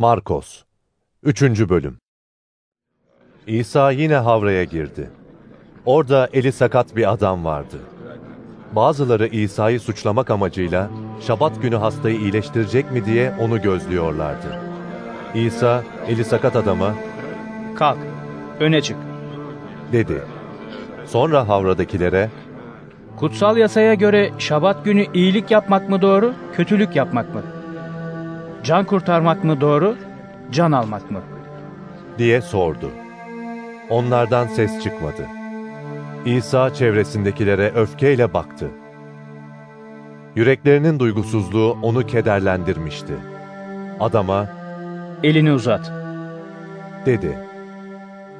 Markos 3. Bölüm İsa yine havraya girdi. Orada eli sakat bir adam vardı. Bazıları İsa'yı suçlamak amacıyla Şabat günü hastayı iyileştirecek mi diye onu gözlüyorlardı. İsa eli sakat adama Kalk, öne çık. dedi. Sonra havradakilere Kutsal yasaya göre şabat günü iyilik yapmak mı doğru, kötülük yapmak mı? Can kurtarmak mı doğru, can almak mı? diye sordu. Onlardan ses çıkmadı. İsa çevresindekilere öfkeyle baktı. Yüreklerinin duygusuzluğu onu kederlendirmişti. Adama Elini uzat. dedi.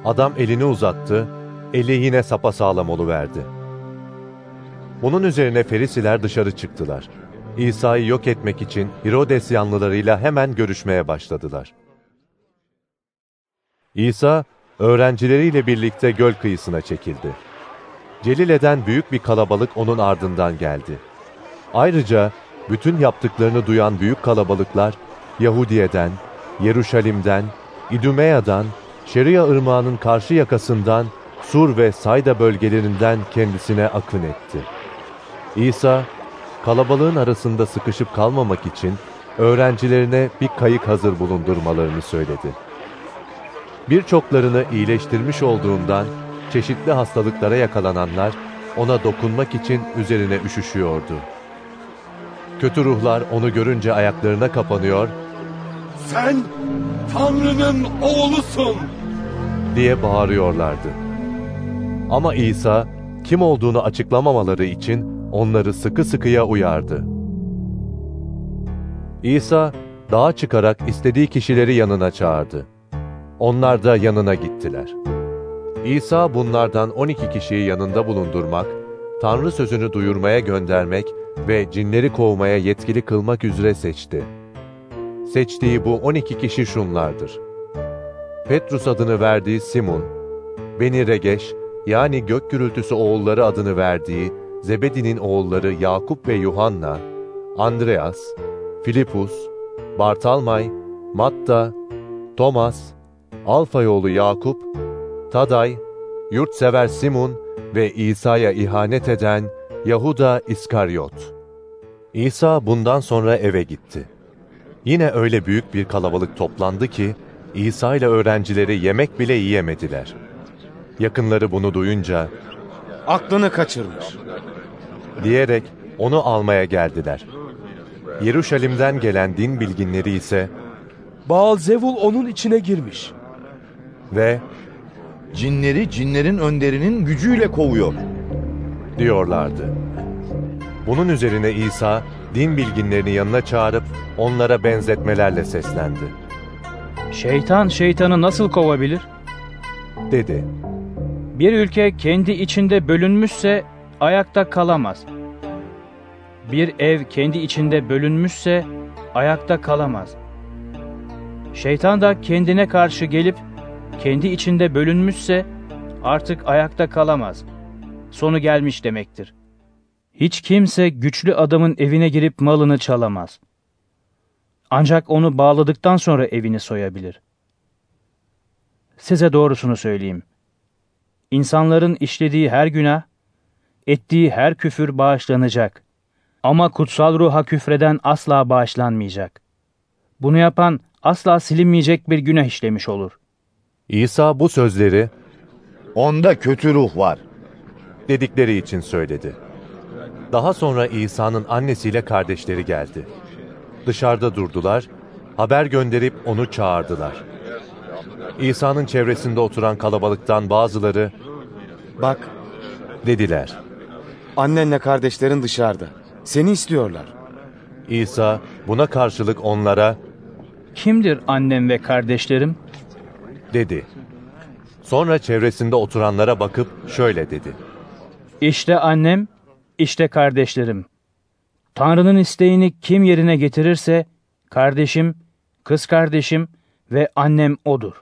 Adam elini uzattı, eli yine sapasağlam oluverdi. Bunun üzerine Ferisiler dışarı çıktılar. İsa'yı yok etmek için Herodes yanlılarıyla hemen görüşmeye başladılar. İsa, öğrencileriyle birlikte göl kıyısına çekildi. Celile'den büyük bir kalabalık onun ardından geldi. Ayrıca bütün yaptıklarını duyan büyük kalabalıklar Yahudiye'den, Yeruşalim'den, İdümeya'dan, Şeria ırmağının karşı yakasından, Sur ve Sayda bölgelerinden kendisine akın etti. İsa, kalabalığın arasında sıkışıp kalmamak için öğrencilerine bir kayık hazır bulundurmalarını söyledi. Birçoklarını iyileştirmiş olduğundan çeşitli hastalıklara yakalananlar ona dokunmak için üzerine üşüşüyordu. Kötü ruhlar onu görünce ayaklarına kapanıyor Sen Tanrı'nın oğlusun. diye bağırıyorlardı. Ama İsa kim olduğunu açıklamamaları için onları sıkı sıkıya uyardı. İsa dağa çıkarak istediği kişileri yanına çağırdı. Onlar da yanına gittiler. İsa bunlardan 12 kişiyi yanında bulundurmak, Tanrı sözünü duyurmaya göndermek ve cinleri kovmaya yetkili kılmak üzere seçti. Seçtiği bu 12 kişi şunlardır. Petrus adını verdiği Simon, Beni Regeş yani gök gürültüsü oğulları adını verdiği Zebedi'nin oğulları Yakup ve Yuhanna, Andreas, Filipus, Bartalmay, Matta, Thomas, Alfa yolu Yakup, Taday, yurtsever Simon ve İsa'ya ihanet eden Yahuda İskaryot. İsa bundan sonra eve gitti. Yine öyle büyük bir kalabalık toplandı ki İsa ile öğrencileri yemek bile yiyemediler. Yakınları bunu duyunca Aklını kaçırmış. diyerek onu almaya geldiler. Yeruşalim'den gelen din bilginleri ise Baal Zevul onun içine girmiş. ve Cinleri cinlerin önderinin gücüyle kovuyor. diyorlardı. Bunun üzerine İsa din bilginlerini yanına çağırıp onlara benzetmelerle seslendi. Şeytan şeytanı nasıl kovabilir? Dedi. Bir ülke kendi içinde bölünmüşse ayakta kalamaz. Bir ev kendi içinde bölünmüşse ayakta kalamaz. Şeytan da kendine karşı gelip kendi içinde bölünmüşse artık ayakta kalamaz. Sonu gelmiş demektir. Hiç kimse güçlü adamın evine girip malını çalamaz. Ancak onu bağladıktan sonra evini soyabilir. Size doğrusunu söyleyeyim. İnsanların işlediği her günah, ettiği her küfür bağışlanacak. Ama kutsal ruha küfreden asla bağışlanmayacak. Bunu yapan asla silinmeyecek bir günah işlemiş olur. İsa bu sözleri Onda kötü ruh var. dedikleri için söyledi. Daha sonra İsa'nın annesiyle kardeşleri geldi. Dışarıda durdular, haber gönderip onu çağırdılar. İsa'nın çevresinde oturan kalabalıktan bazıları Bak, dediler. annenle kardeşlerin dışarıda. Seni istiyorlar. İsa buna karşılık onlara Kimdir annem ve kardeşlerim? dedi. Sonra çevresinde oturanlara bakıp şöyle dedi. İşte annem, işte kardeşlerim. Tanrı'nın isteğini kim yerine getirirse, kardeşim, kız kardeşim ve annem odur.